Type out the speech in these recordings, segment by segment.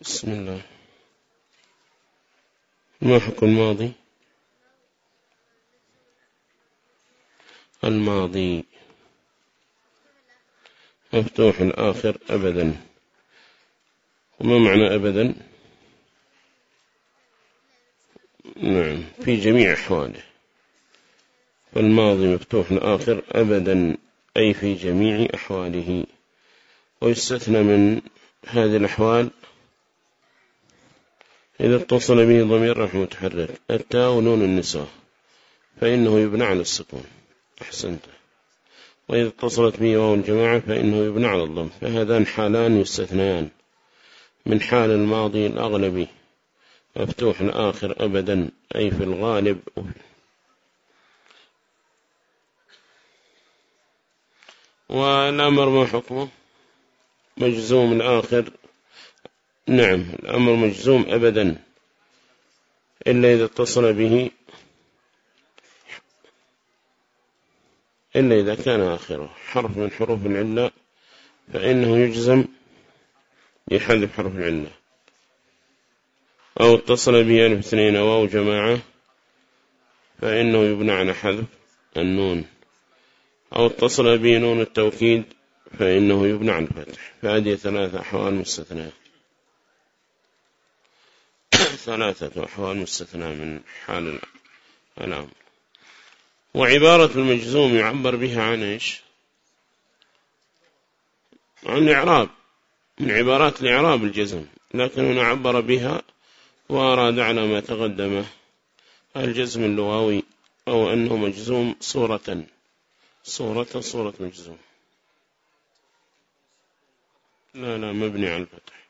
بسم الله. ما حكم الماضي؟ الماضي مفتوح الآخر أبدا. وما معنى أبدا؟ نعم في جميع أحواله. فالماضي مفتوح الآخر أبدا أي في جميع أحواله. ويستثنى من هذه الأحوال إذا اتصل به ضمير رحمه متحرك التاء ونون النساء. فإنه يبنى على السكون. أحسنت. وإذا اتصلت به واو الجماعة فإنه يبنى على الضم. فهذان حالان يستثنيان. من حال الماضي الأغلبي مفتوح الآخر أبدا أي في الغالب. والأمر ما حكمه؟ مجزوم الآخر. نعم الأمر مجزوم أبدا إلا إذا اتصل به إلا إذا كان آخره. حرف من حروف العلة فإنه يجزم يحذف حرف العلة. أو اتصل به ألف اثنين أو جماعة فإنه يبنى على حذف النون. أو اتصل به نون التوكيد فإنه يبنى على الفتح. فهذه ثلاثة أحوال مستثنى ثلاثة أحوال مستثنى من حال الأمر وعبارة المجزوم يعبر بها عن إيش؟ عن الإعراب من عبارات الإعراب الجزم لكن هنا عبر بها وأراد على ما تقدم الجزم اللغوي أو أنه مجزوم صورة صورة صورة مجزوم. لا لا مبني على الفتح.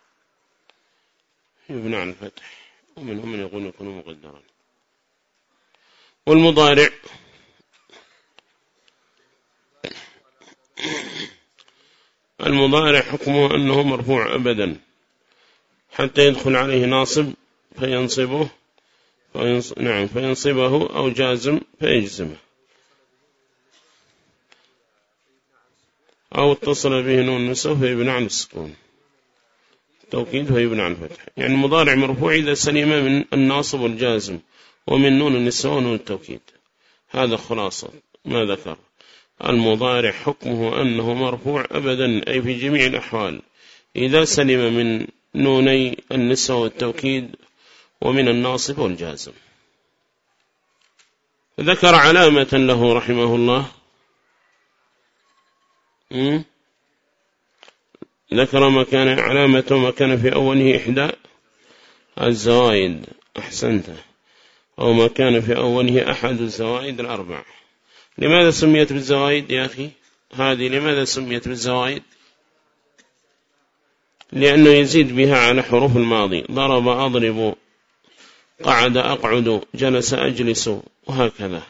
يبنى على الفتح. ومنهم من يقول يكون مقدرا. والمضارع. المضارع حكمه أنه مرفوع أبدا. حتى يدخل عليه ناصب فينصبه فينص... نعم فينصبه أو جازم فيجزمه. أو اتصل به نون نسو فيبنى عن السكون. توكيد فيبنى عن الفتح. يعني المضارع مرفوع إذا سلم من الناصب والجازم ومن نون النساء ونون التوكيد. هذا خلاصة. ما ذكر. المضارع حكمه أنه مرفوع أبدا أي في جميع الأحوال. إذا سلم من نوني النساء والتوكيد ومن الناصب والجازم. ذكر علامة له رحمه الله. ذكر ما كان علامة ما كان في أوله إحدى الزوائد. أحسنت. أو ما كان في أوله أحد الزوائد الأربع. لماذا سميت بالزوائد يا أخي؟ هذه لماذا سميت بالزوائد؟ لأنه يزيد بها على حروف الماضي. ضرب أضرب قعد أقعد جلس أجلس وهكذا.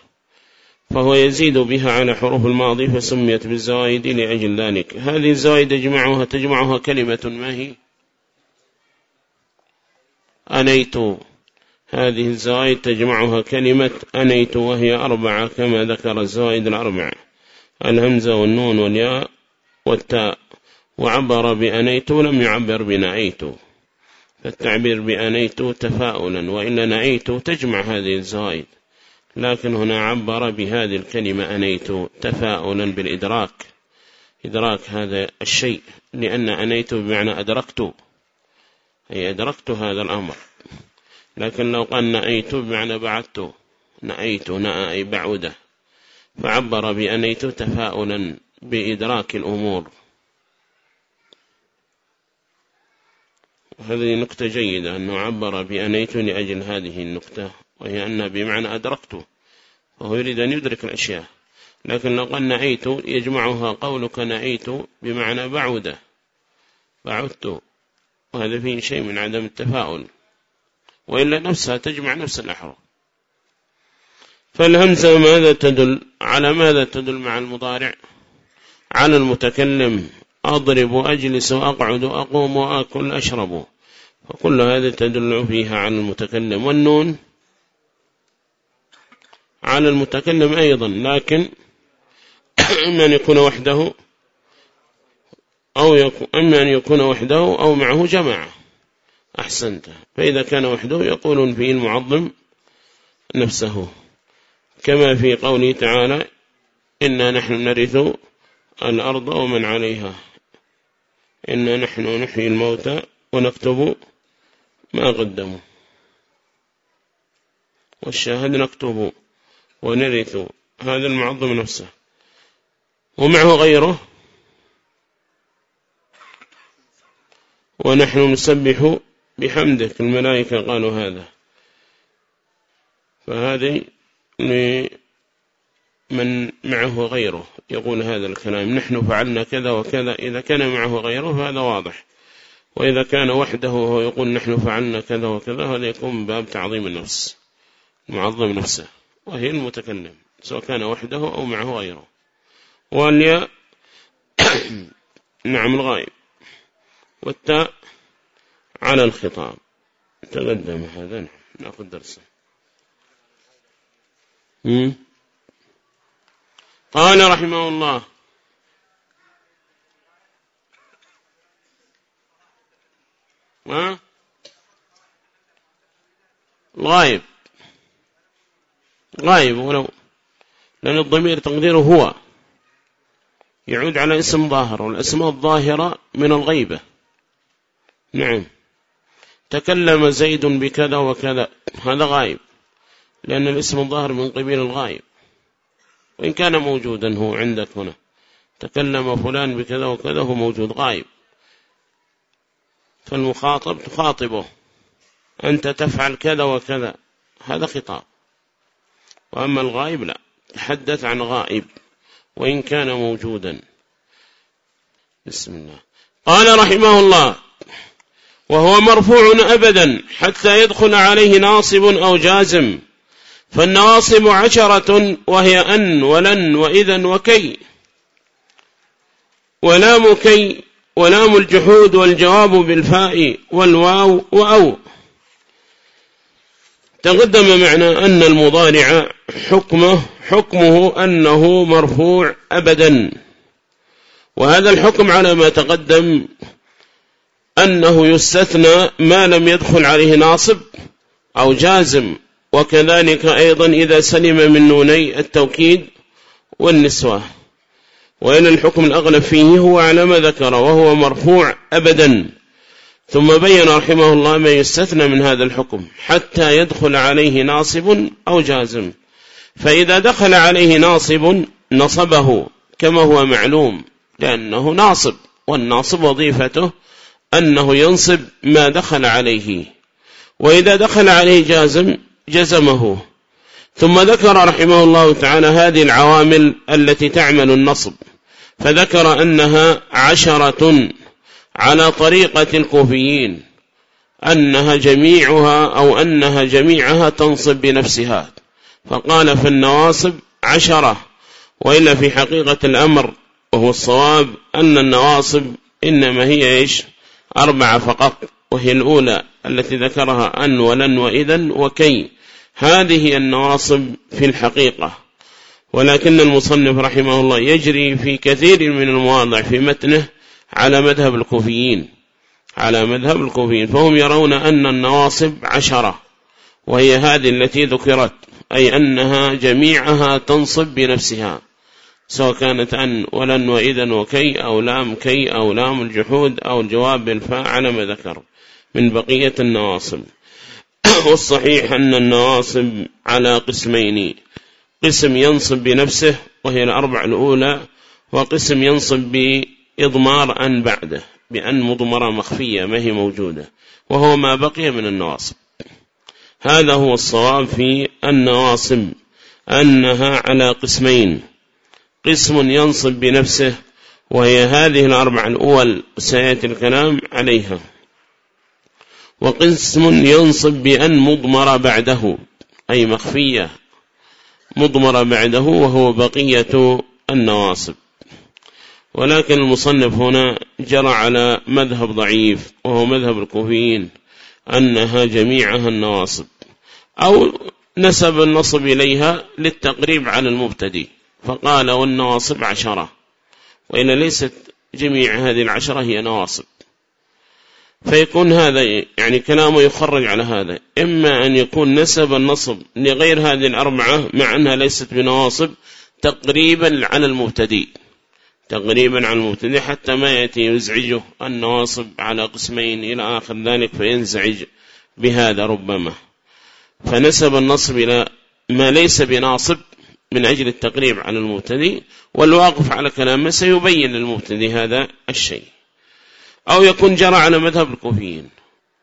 فهو يزيد بها على حروف الماضي فسميت بالزوائد لأجل ذلك. هذه الزوائد تجمعها تجمعها كلمة ما هي؟ أنيت. هذه الزوائد تجمعها كلمة أنيت وهي أربعة كما ذكر الزوائد الأربعة الهمزة والنون والياء والتاء. وعبر بأنيت لم يعبر بنعيت. فالتعبير بأنيت تفاؤلا. وإلا نعيت تجمع هذه الزوائد لكن هنا عبر بهذه الكلمة أنيت تفاؤلا بالإدراك. إدراك هذا الشيء لأن أنيت بمعنى أدركت أي أدركت هذا الأمر. لكن لو قال نأيت بمعنى بعدت نأيت نأى أي بعودة فعبر بأنيت تفاؤلا بإدراك الأمور. هذه نقطة جيدة أنه عبر بأنيت لأجل هذه النقطة. وهي أن بمعنى أدركته وهو يريد أن يدرك الأشياء. لكن لو قال نعيت يجمعها قولك نعيت بمعنى بعودة بعدت. وهذا فيه شيء من عدم التفاؤل. وإلا نفسها تجمع نفس الأحرف فالهمزة ماذا تدل؟ على ماذا تدل مع المضارع؟ على المتكلم أضرب أجلس أقعد أقوم وأكل أشرب. فكل هذا تدل فيها على المتكلم. والنون على المتكلم أيضا لكن إما أن يكون وحده أو يكون إما أن يكون وحده أو معه جماعة. أحسنت. فإذا كان وحده يقولون فيه المعظم نفسه. كما في قوله تعالى إنا نحن نرث الأرض ومن عليها. إنا نحن نحيي الموتى ونكتب ما قدموا. والشاهد نكتب ونرث هذا المعظم نفسه. ومعه غيره. ونحن نسبح بحمدك. الملائكة قالوا هذا. فهذه من معه غيره. يقول هذا الكلام. نحن فعلنا كذا وكذا. إذا كان معه غيره فهذا واضح. وإذا كان وحده وهو يقول نحن فعلنا كذا وكذا. هذا يكون باب تعظيم النفس. معظم نفسه. وهي المتكلم سواء كان وحده أو معه غيره. والياء نعم الغائب. والتاء على الخطاب. تقدم هذا نعم نأخذ درسه. قال رحمه الله ما غايب ولو لأن الضمير تقديره هو. يعود على اسم ظاهر والأسماء الظاهرة من الغيبة. نعم. تكلم زيد بكذا وكذا. هذا غايب. لأن الاسم الظاهر من قبيل الغايب. وإن كان موجودا هو عندك هنا. تكلم فلان بكذا وكذا هو موجود. غايب. فالمخاطب تخاطبه. أنت تفعل كذا وكذا. هذا خطاب. وأما الغائب لا. تحدث عن غائب وإن كان موجودا. بسم الله. قال رحمه الله وهو مرفوع أبدا حتى يدخل عليه ناصب أو جازم. فالنواصب عشرة وهي أن ولن وإذا وكي. ولام كي ولام الجحود والجواب بالفاء والواو وأو. تقدم معنى أن المضارع حكمه حكمه أنه مرفوع أبدا. وهذا الحكم على ما تقدم أنه يستثنى ما لم يدخل عليه ناصب أو جازم. وكذلك أيضا إذا سلم من نوني التوكيد والنسوة. وإن الحكم الأغلب فيه هو على ما ذكر وهو مرفوع أبدا. ثم بين رحمه الله ما يستثنى من هذا الحكم حتى يدخل عليه ناصب أو جازم. فإذا دخل عليه ناصب نصبه كما هو معلوم لأنه ناصب والناصب وظيفته أنه ينصب ما دخل عليه. وإذا دخل عليه جازم جزمه. ثم ذكر رحمه الله تعالى هذه العوامل التي تعمل النصب فذكر أنها عشرة على طريقة الكوفيين أنها جميعها أو أنها جميعها تنصب بنفسها. فقال في النواصب عشرة وإلا في حقيقة الأمر وهو الصواب أن النواصب إنما هي إيش؟ أربعة فقط وهي الأولى التي ذكرها أن ولن وإذا وكي. هذه النواصب في الحقيقة. ولكن المصنف رحمه الله يجري في كثير من المواضع في متنه على مذهب الكوفيين على مذهب الكوفيين. فهم يرون أن النواصب عشرة وهي هذه التي ذكرت أي أنها جميعها تنصب بنفسها سواء كانت أن ولن وإذا وكي أو لام كي أو لام الجحود أو الجواب بالفاء على ما ذكر من بقية النواصب. والصحيح أن النواصب على قسمين قسم ينصب بنفسه وهي الأربع الأولى وقسم ينصب بإضمار أن بعده بأن مضمرة مخفية ما هي موجودة. وهو ما بقي من النواصب. هذا هو الصواب في النواصب. أنها على قسمين. قسم ينصب بنفسه وهي هذه الأربع الأول سيأتي الكلام عليها. وقسم ينصب بأن مضمر بعده أي مخفية. مضمر بعده وهو بقية النواصب. ولكن المصنف هنا جرى على مذهب ضعيف وهو مذهب الكوفيين أنها جميعها النواصب أو نسب النصب إليها للتقريب على المبتدي فقال والنواصب عشرة وإن ليست جميع هذه العشرة هي نواصب. فيكون هذا يعني كلامه يخرج على هذا إما أن يكون نسب النصب لغير هذه الأربعة مع أنها ليست بنواصب تقريبا على المبتدئ. تقريبا على المبتدئ حتى ما يأتي يزعجه النواصب على قسمين إلى آخر ذلك فينزعج بهذا ربما. فنسب النصب إلى ما ليس بناصب من أجل التقريب على المبتدئ والواقف على كلامه سيبين للمبتدئ هذا الشيء. أو يكون جرى على مذهب الكوفيين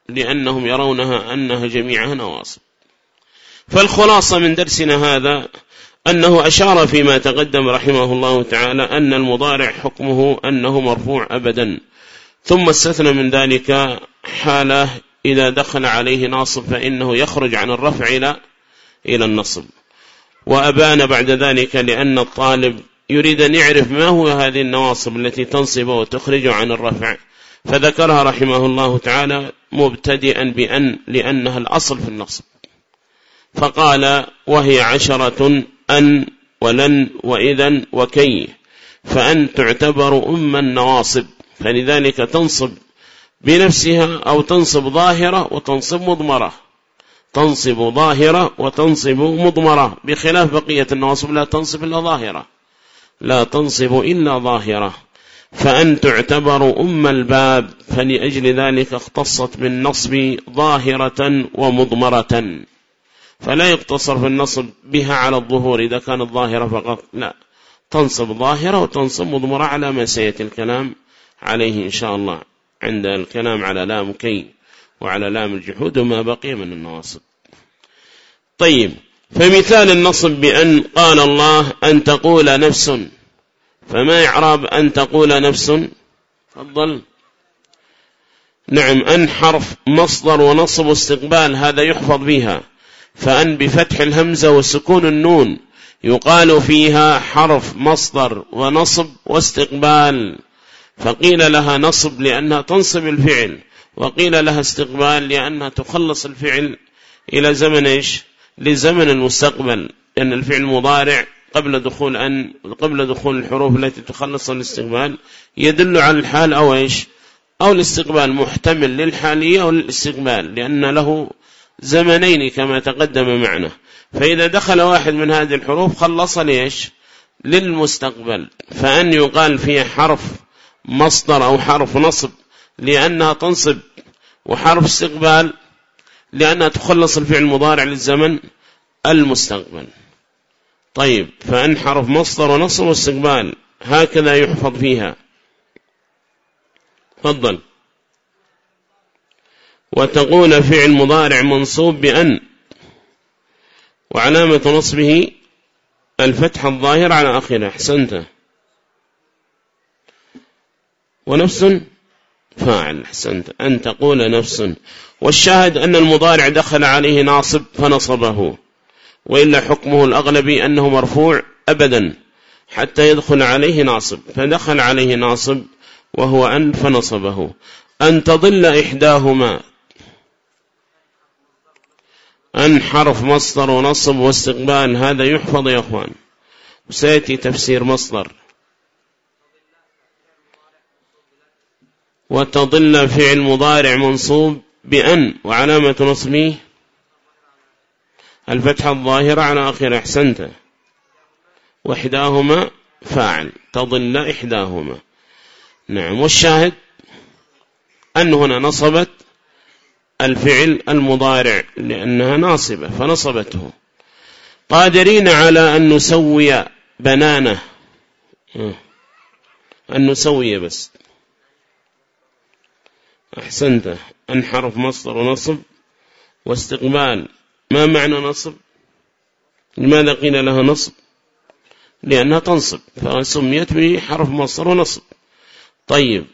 لأنهم يرونها أنها جميعها نواصب. فالخلاصة من درسنا هذا أنه أشار فيما تقدم رحمه الله تعالى أن المضارع حكمه أنه مرفوع أبدا. ثم استثنى من ذلك حالة إذا دخل عليه ناصب فإنه يخرج عن الرفع إلى إلى النصب. وأبان بعد ذلك لأن الطالب يريد أن يعرف ما هو هذه النواصب التي تنصب وتخرج عن الرفع. فذكرها رحمه الله تعالى مبتدئا بأن لأنها الأصل في النصب. فقال وهي عشرة أن ولن وإذا وكي فأن تعتبر أم النواصب. فلذلك تنصب بنفسها أو تنصب ظاهرة وتنصب مضمرة. تنصب ظاهرة وتنصب مضمرة. بخلاف بقية النواصب لا تنصب إلا ظاهرة. لا تنصب إلا ظاهرة. فأن تعتبر أم الباب. فلأجل ذلك اختصت بالنصب ظاهرة ومضمرة. فلا يقتصر في النصب بها على الظهور. إذا كانت ظاهرة فقط لا. تنصب ظاهرة وتنصب مضمرة على ما سيأتي الكلام عليه إن شاء الله. عند الكلام على لام كي وعلى لام الجحود وما بقي من النواصب. طيب فمثال النصب بأن قال الله أن تقول نفس. فما إعراب أن تقول نفس؟ تفضل. نعم أن حرف مصدر ونصب استقبال هذا يحفظ بها. فأن بفتح الهمزة وسكون النون يقال فيها حرف مصدر ونصب واستقبال. فقيل لها نصب لأنها تنصب الفعل وقيل لها استقبال لأنها تخلص الفعل إلى زمن إيش؟ لزمن المستقبل لأن الفعل مضارع قبل دخول أن قبل دخول الحروف التي تخلص الاستقبال يدل على الحال أو إيش؟ أو الاستقبال محتمل للحالية أو للاستقبال لأن له زمنين كما تقدم معنا. فإذا دخل واحد من هذه الحروف خلص ليش للمستقبل. فأن يقال فيه حرف مصدر أو حرف نصب لأنها تنصب وحرف استقبال لأنها تخلص الفعل المضارع للزمن المستقبل. طيب فأن حرف مصدر ونصب واستقبال هكذا يحفظ فيها. تفضل. وتقول فعل مضارع منصوب بأن وعلامة نصبه الفتح الظاهر على آخره. أحسنت. ونفس فاعل. أحسنت. أن تقول نفس. والشاهد أن المضارع دخل عليه ناصب فنصبه وإلا حكمه الأغلبي أنه مرفوع أبدا حتى يدخل عليه ناصب. فدخل عليه ناصب وهو أن فنصبه. أن تضل إحداهما. أن حرف مصدر ونصب واستقبال هذا يحفظ يا أخوان. وسيأتي تفسير مصدر. وتضل فعل مضارع منصوب بأن وعلامة نصبه الفتحة الظاهرة على آخر أحسنت. وإحداهما فاعل تضل إحداهما. نعم والشاهد أن هنا نصبت الفعل المضارع لأنها ناصبة فنصبته. قادرين على أن نسوي بنانه. أن نسوي بس. أحسنت. أن حرف مصدر ونصب واستقبال. ما معنى نصب؟ لماذا قيل لها نصب؟ لأنها تنصب. فسميت بحرف مصدر ونصب. طيب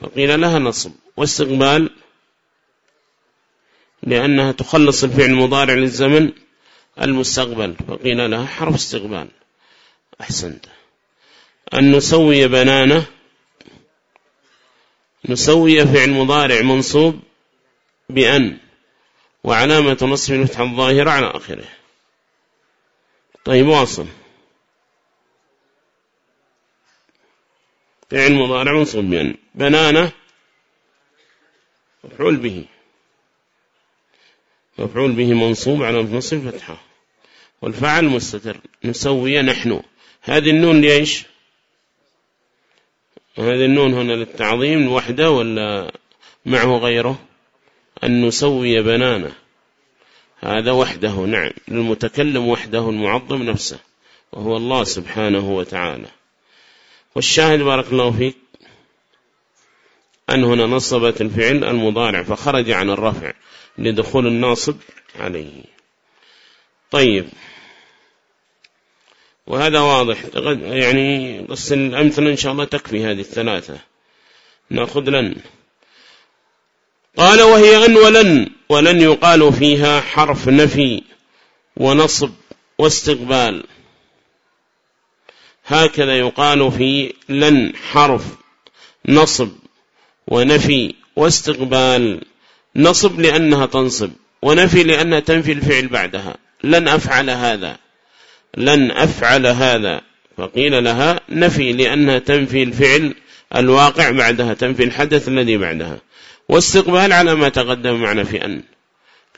فقيل لها نصب. واستقبال لأنها تخلص الفعل المضارع للزمن المستقبل. فقيل لها حرف استقبال. أحسنت. أن نسوي بنانه نسوي فعل مضارع منصوب بأن وعلامة نصف الفتحة الظاهرة على آخره. طيب واصل. فعل مضارع منصوب بأن. بنانه مفعول به. مفعول به منصوب على نصب فتحة والفعل مستتر. نسوي نحن. هذه النون ليش؟ هذه النون هنا للتعظيم وحده ولا معه غيره؟ أن نسوي بنانه هذا وحده. نعم. للمتكلم وحده المعظم نفسه. وهو الله سبحانه وتعالى. والشاهد بارك الله فيك. أن هنا نصبت الفعل المضارع فخرج عن الرفع. لدخول الناصب عليه. طيب. وهذا واضح. يعني بس الأمثلة إن شاء الله تكفي هذه الثلاثة. نأخذ لن. قال وهي أن ولن. ولن يقال فيها حرف نفي ونصب واستقبال. هكذا يقال في لن حرف نصب. ونفي واستقبال نصب لأنها تنصب ونفي لأنها تنفي الفعل بعدها. لن أفعل هذا. لن أفعل هذا. فقيل لها نفي لأنها تنفي الفعل الواقع بعدها تنفي الحدث الذي بعدها. واستقبال على ما تقدم معنا في أن.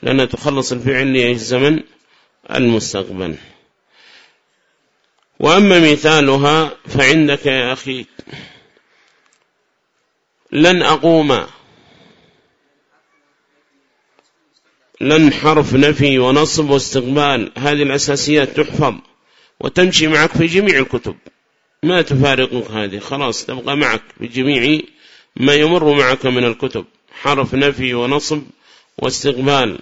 لأنها تخلص الفعل لأي الزمن؟ المستقبل. وأما مثالها فعندك يا أخي لن أقوم. لن حرف نفي ونصب واستقبال. هذه الأساسيات تحفظ وتمشي معك في جميع الكتب. ما تفارقك هذه. خلاص تبقى معك في جميع ما يمر معك من الكتب. حرف نفي ونصب واستقبال.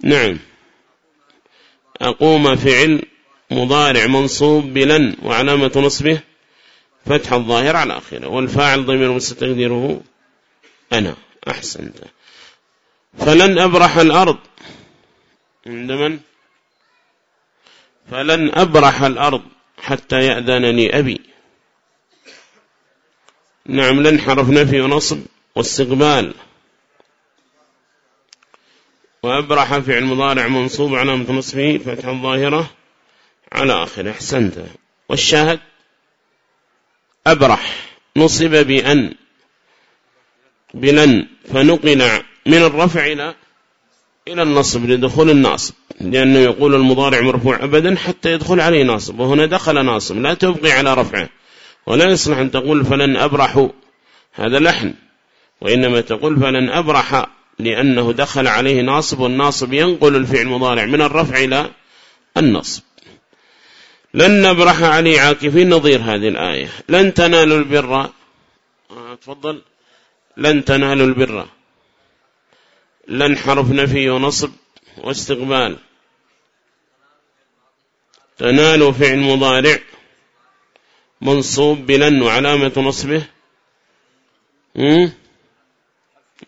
نعم. أقوم فعل مضارع منصوب بلن وعلامة نصبه. فتح الظاهر على آخره والفاعل ضمير مستقدره أنا أحسنت فلن أبرح الأرض. عند من؟ فلن أبرح الأرض حتى يأذنني أبي. نعم لن حرف نفي ونصب واستقبال. وأبرح فعل مضارع منصوب علامة نصبه فتح الظاهرة على آخر أحسنت. والشاهد؟ أبرح نصب بأن بلن فنقل من الرفع إلى إلى النصب لدخول الناصب. لأنه يقول المضارع مرفوع أبدا حتى يدخل عليه ناصب وهنا دخل ناصب لا تبقي على رفعه. ولا يصلح أن تقول فلن أبرح هذا لحن. وإنما تقول فلن أبرح لأنه دخل عليه ناصب والناصب ينقل الفعل المضارع من الرفع إلى النصب. لن نبرح علي عاكفين نظير هذه الآية. لن تنالوا البر. آه، تفضل. لن تنالوا البر. لن حرف نفي ونصب واستقبال. تنالوا فعل مضارع منصوب بلن وعلامة نصبه.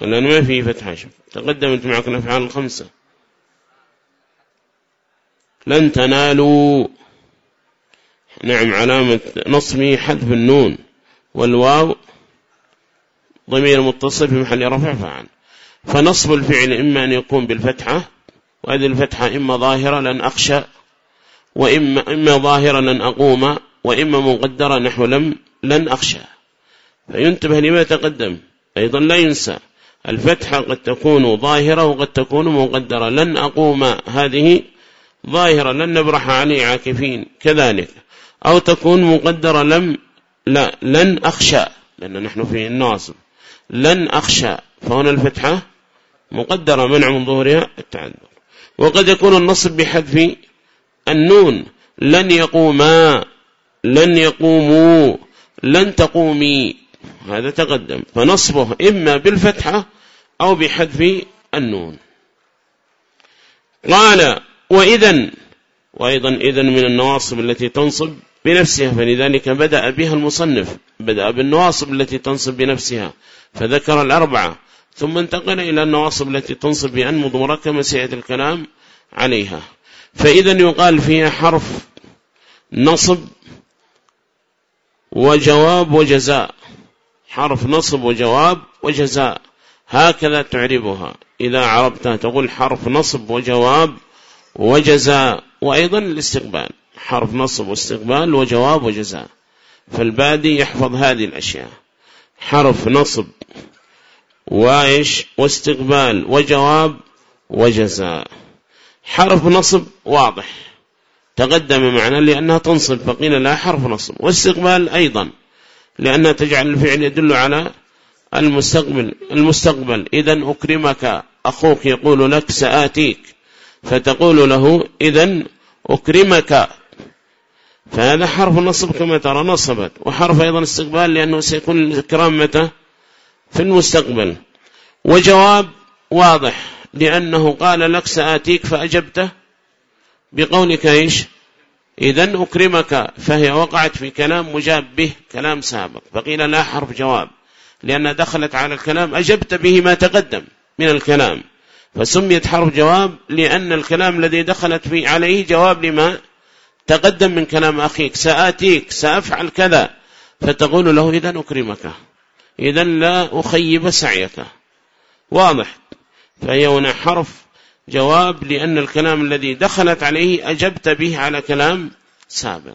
لأن ما فيه فتحة شوف تقدمت معك الأفعال الخمسة. لن تنالوا. نعم علامة نصبه حذف النون والواو ضمير متصل في محل رفع فعل فنصب الفعل إما أن يكون بالفتحة وهذه الفتحة إما ظاهرة لن أخشى وإما إما ظاهرة لن أقوم وإما مقدرة نحو لم لن أخشى. فينتبه لما تقدم أيضا لا ينسى الفتحة قد تكون ظاهرة وقد تكون مقدرة لن أقوم هذه ظاهرة لن نبرح علي عاكفين كذلك. أو تكون مقدرة لم لا لن أخشى لأن نحن في الناصب. لن أخشى. فهنا الفتحة مقدرة منع من ظهورها التعذر. وقد يكون النصب بحذف النون. لن يقوما لن يقوموا لن تقومي. هذا تقدم. فنصبه إما بالفتحة أو بحذف النون. قال وإذا وأيضا إذن من النواصب التي تنصب بنفسها فلذلك بدأ بها المصنف بدأ بالنواصب التي تنصب بنفسها فذكر الأربعة ثم انتقل إلى النواصب التي تنصب بأن مضمرة كما سيأتي الكلام عليها. فإذا يقال فيها حرف نصب وجواب وجزاء. حرف نصب وجواب وجزاء. هكذا تعربها. إذا عربتها تقول حرف نصب وجواب وجزاء وأيضا الاستقبال. حرف نصب واستقبال وجواب وجزاء. فالبادي يحفظ هذه الأشياء. حرف نصب وايش؟ واستقبال وجواب وجزاء. حرف نصب واضح. تقدم معنا لأنها تنصب فقيل لا حرف نصب. واستقبال أيضا لأنها تجعل الفعل يدل على المستقبل. المستقبل إذا أكرمك أخوك يقول لك سآتيك فتقول له إذا أكرمك فهذا حرف النصب كما ترى نصبت. وحرف أيضا استقبال لأنه سيكون الإكرام متى؟ في المستقبل. وجواب واضح لأنه قال لك سآتيك فأجبته بقولك إيش؟ إذن أكرمك فهي وقعت في كلام مجاب به كلام سابق. فقيل لا حرف جواب لأن دخلت على الكلام أجبت به ما تقدم من الكلام. فسميت حرف جواب لأن الكلام الذي دخلت فيه عليه جواب لما؟ تقدم من كلام أخيك سآتيك سأفعل كذا. فتقول له إذن أكرمك إذن لا أخيب سعيك. واضح. فهي هنا حرف جواب لأن الكلام الذي دخلت عليه أجبت به على كلام سابق.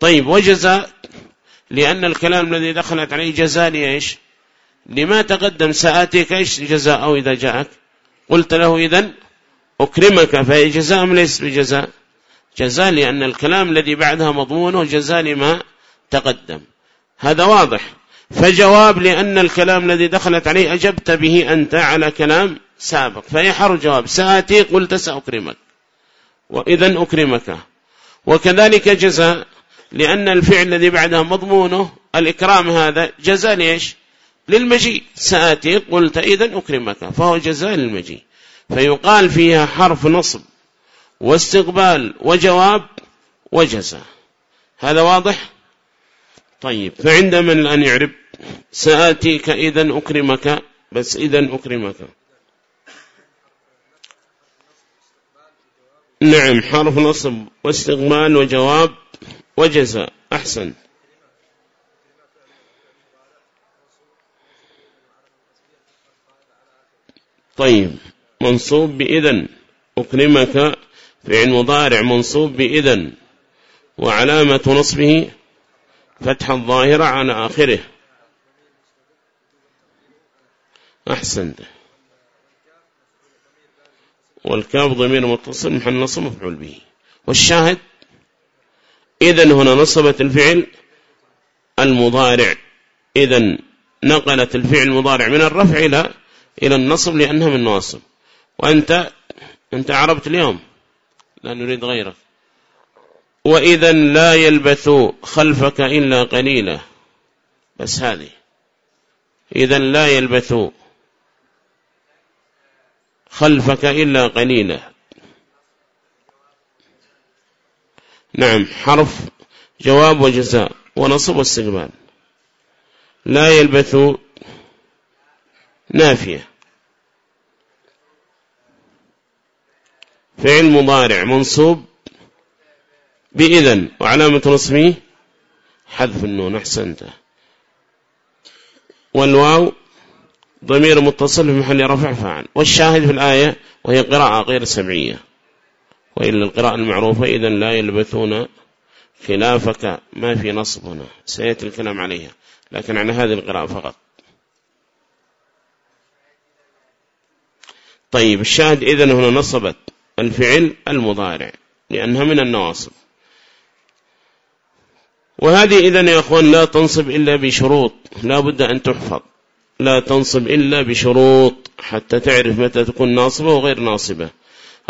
طيب وجزاء لأن الكلام الذي دخلت عليه جزاء لإيش؟ لما تقدم سآتيك إيش جزاء أو إذا جاءك؟ قلت له إذن أكرمك فهي جزاء أم ليس بجزاء؟ جزاء لأن الكلام الذي بعدها مضمون جزاء لما تقدم. هذا واضح. فجواب لأن الكلام الذي دخلت عليه أجبت به أنت على كلام سابق. فهي حرف جواب. سآتي قلت سأكرمك. وإذا أكرمك. وكذلك جزاء لأن الفعل الذي بعدها مضمونه الإكرام هذا جزاء ليش؟ للمجيء. سآتي قلت إذا أكرمك. فهو جزاء للمجيء. فيقال فيها حرف نصب. واستقبال وجواب وجزاء. هذا واضح؟ طيب. فعند من الآن يعرب؟ سآتيك إذا أكرمك بس إذا أكرمك. نعم حرف نصب واستقبال وجواب وجزاء. أحسن. طيب منصوب بإذن أكرمك. فعل مضارع منصوب بإذن وعلامة نصبه فتح الظاهرة على آخره. أحسنت والكاف ضمير متصل محل نصب مفعول به. والشاهد إذن هنا نصبت الفعل المضارع. إذن نقلت الفعل المضارع من الرفع إلى إلى النصب لأنها من نواصب. وأنت أنت عربت اليوم. لا نريد غيرك وإذا لا يلبث خلفك إلا قليلا. بس هذه. إذا لا يلبث خلفك إلا قليلا. نعم حرف جواب وجزاء ونصب واستقبال. لا يلبث نافية. فعل مضارع منصوب بإذن. وعلامة نصبه حذف النون أحسنت. والواو ضمير متصل في محل رفع فعل والشاهد في الآية وهي قراءة غير سمعية. وإلا القراءة المعروفة إذن لا يلبثون خلافك ما في نصب هنا سيأتي الكلام عليها لكن عن هذه القراءة فقط. طيب الشاهد إذن هنا نصبت. الفعل المضارع لأنها من النواصب. وهذه إذن يا أخوان لا تنصب إلا بشروط لا بد أن تحفظ. لا تنصب إلا بشروط حتى تعرف متى تكون ناصبة وغير ناصبة.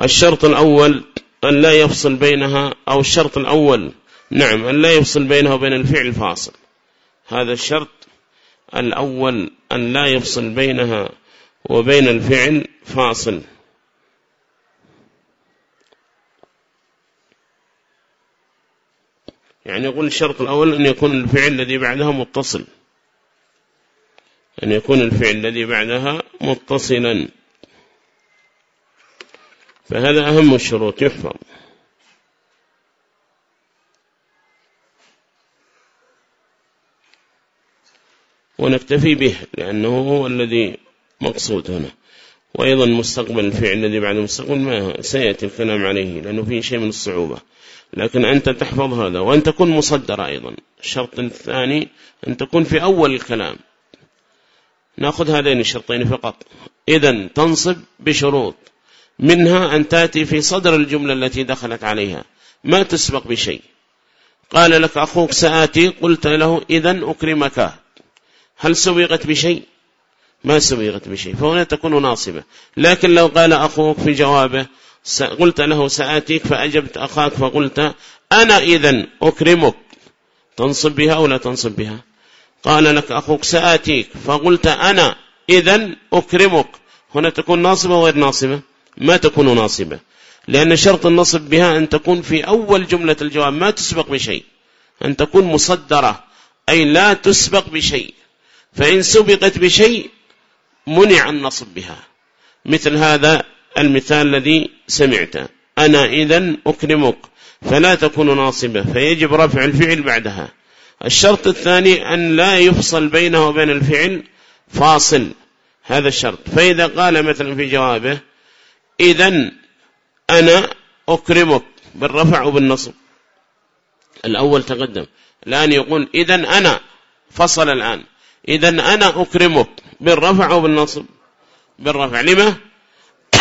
الشرط الأول أن لا يفصل بينها أو الشرط الأول نعم أن لا يفصل بينها وبين الفعل فاصل. هذا الشرط الأول أن لا يفصل بينها وبين الفعل فاصل. يعني يقول الشرط الأول أن يكون الفعل الذي بعدها متصل. أن يكون الفعل الذي بعدها متصلا. فهذا أهم الشروط يحفظ. ونكتفي به لأنه هو الذي مقصود هنا. وأيضا مستقبل الفعل الذي بعد مستقبل ما سيأتي الكلام عليه لأنه فيه شيء من الصعوبة. لكن أنت تحفظ هذا وأن تكون مصدر أيضا. الشرط الثاني أن تكون في أول الكلام. نأخذ هذين الشرطين فقط. إذا تنصب بشروط. منها أن تأتي في صدر الجملة التي دخلت عليها. ما تسبق بشيء. قال لك أخوك سآتي. قلت له إذا أكرمك. هل سبقت بشيء؟ ما سبقت بشيء. فهنا تكون ناصبة. لكن لو قال أخوك في جوابه قلت له سآتيك فأجبت أخاك فقلت أنا إذا أكرمك. تنصب بها أو لا تنصب بها؟ قال لك أخوك سآتيك فقلت أنا إذا أكرمك. هنا تكون ناصبة غير ناصبة؟ ما تكون ناصبة. لأن شرط النصب بها أن تكون في أول جملة الجواب ما تسبق بشيء. أن تكون مصدرة أي لا تسبق بشيء. فإن سبقت بشيء منع النصب بها. مثل هذا المثال الذي سمعته أنا إذا أكرمك فلا تكون ناصبة فيجب رفع الفعل بعدها. الشرط الثاني أن لا يفصل بينه وبين الفعل فاصل هذا الشرط. فإذا قال مثلا في جوابه إذا أنا أكرمك بالرفع وبالنصب. الأول تقدم. الآن يقول إذا أنا فصل الآن. إذا أنا أكرمك بالرفع وبالنصب. بالرفع لما؟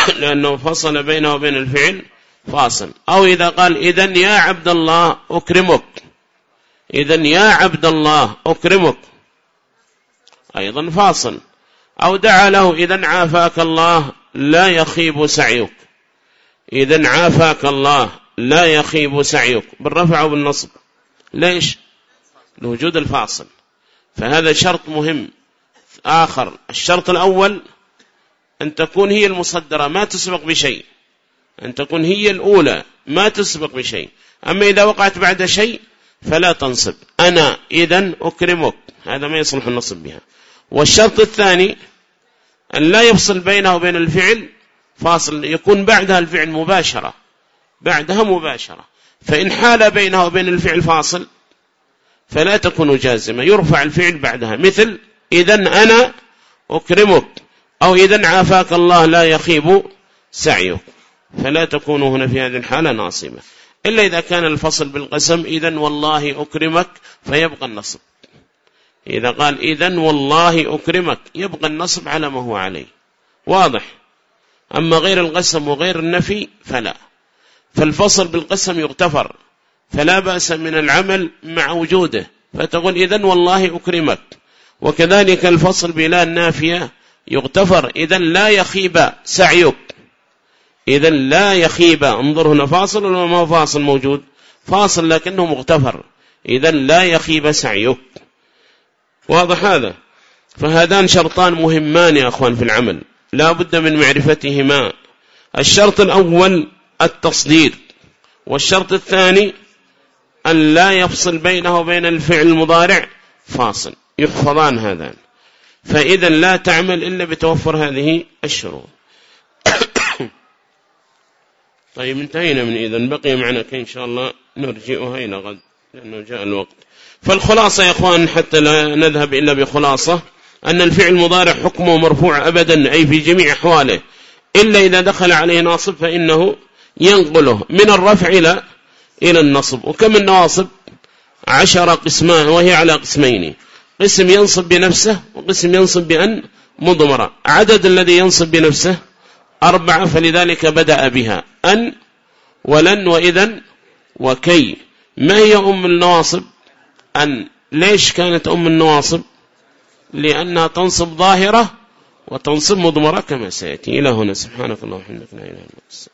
لأنه فصل بينه وبين الفعل فاصل. أو إذا قال إذا يا عبد الله أكرمك. إذا يا عبد الله أكرمك. أيضا فاصل. أو دعا له إذا عافاك الله لا يخيب سعيك. إذا عافاك الله لا يخيب سعيك. بالرفع وبالنصب ليش؟ لوجود الفاصل. فهذا شرط مهم. آخر. الشرط الأول أن تكون هي المصدرة ما تسبق بشيء. أن تكون هي الأولى ما تسبق بشيء. أما إذا وقعت بعد شيء فلا تنصب. أنا إذا أكرمك. هذا ما يصلح النصب بها. والشرط الثاني أن لا يفصل بينه وبين الفعل فاصل يكون بعدها الفعل مباشرة. بعدها مباشرة. فإن حال بينه وبين الفعل فاصل فلا تكون جازمة. يرفع الفعل بعدها. مثل إذا أنا أكرمك. أو إذا عافاك الله لا يخيب سعيك. فلا تكون هنا في هذه الحالة ناصبة إلا إذا كان الفصل بالقسم إذا والله أكرمك فيبقى النصب. إذا قال إذا والله أكرمك يبقى النصب على ما هو عليه. واضح؟ أما غير القسم وغير النفي فلا. فالفصل بالقسم يغتفر. فلا بأس من العمل مع وجوده. فتقول إذا والله أكرمك. وكذلك الفصل بلا النافية يغتفر. إذا لا يخيب سعيك. إذا لا يخيب. انظر هنا فاصل ولا ما فاصل موجود؟ فاصل لكنه مغتفر. إذا لا يخيب سعيك. واضح هذا؟ فهذان شرطان مهمان يا أخوان في العمل. لا بد من معرفتهما. الشرط الأول التصدير والشرط الثاني أن لا يفصل بينه وبين الفعل المضارع فاصل. يحفظان هذان. فإذا لا تعمل إلا بتوفر هذه الشروط. طيب انتهينا من إذن. بقي معنا إن شاء الله نرجئها إلى غد لأنه جاء الوقت. فالخلاصة يا أخوان حتى لا نذهب إلا بخلاصة أن الفعل المضارع حكمه مرفوع أبدا أي في جميع أحواله. إلا إذا دخل عليه ناصب فإنه ينقله من الرفع إلى إلى النصب. وكم النواصب؟ عشر قسمان وهي على قسمين. قسم ينصب بنفسه وقسم ينصب بأن مضمرة. عدد الذي ينصب بنفسه أربعة فلذلك بدأ بها. أن ولن وإذا وكي. ما هي أم النواصب؟ أن ليش كانت أم النواصب؟ لأنها تنصب ظاهرة وتنصب مضمرة كما سيأتي. إلى هنا. سبحانك اللهم وبحمدك. لا إله إلا أنت.